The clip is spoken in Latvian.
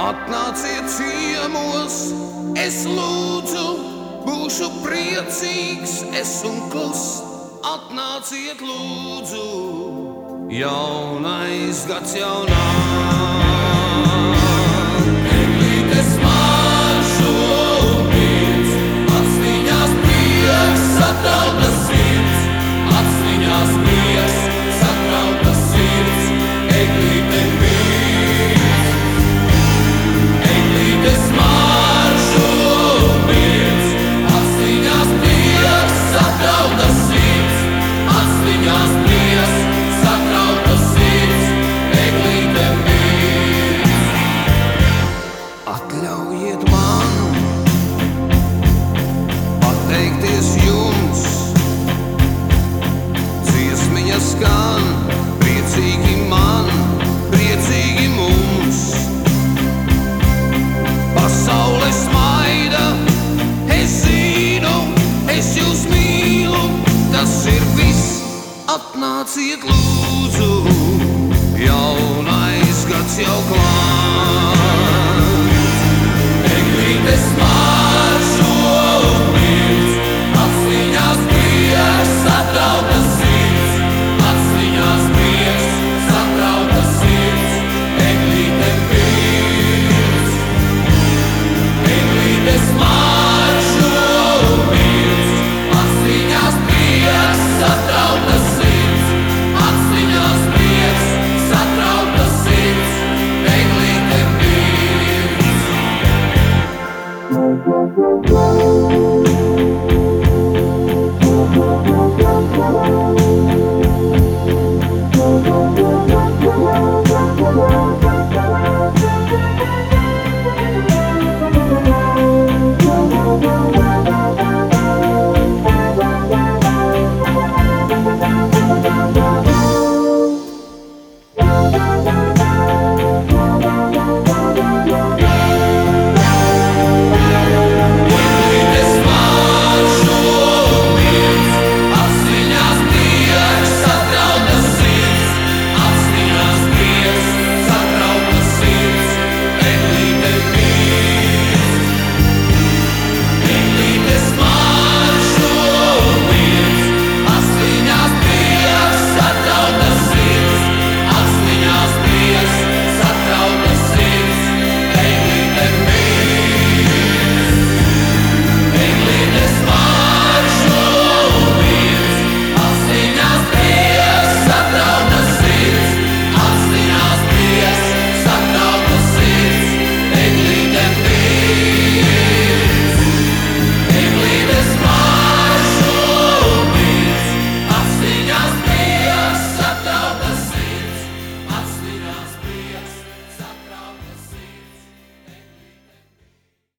Atnāciet ciemos, es lūdzu, būšu priecīgs, es un klus. Atnāciet, lūdzu, jaunais gads jaunā. Atļaujiet man pateikties jums, dziesmiņa skan, priecīgi man, priecīgi mums. Pasaule smaida, es zinu, es jūs mīlu, tas ir viss. Atnāciet, lūdzu, jaunais gads jau klāt. Thank you.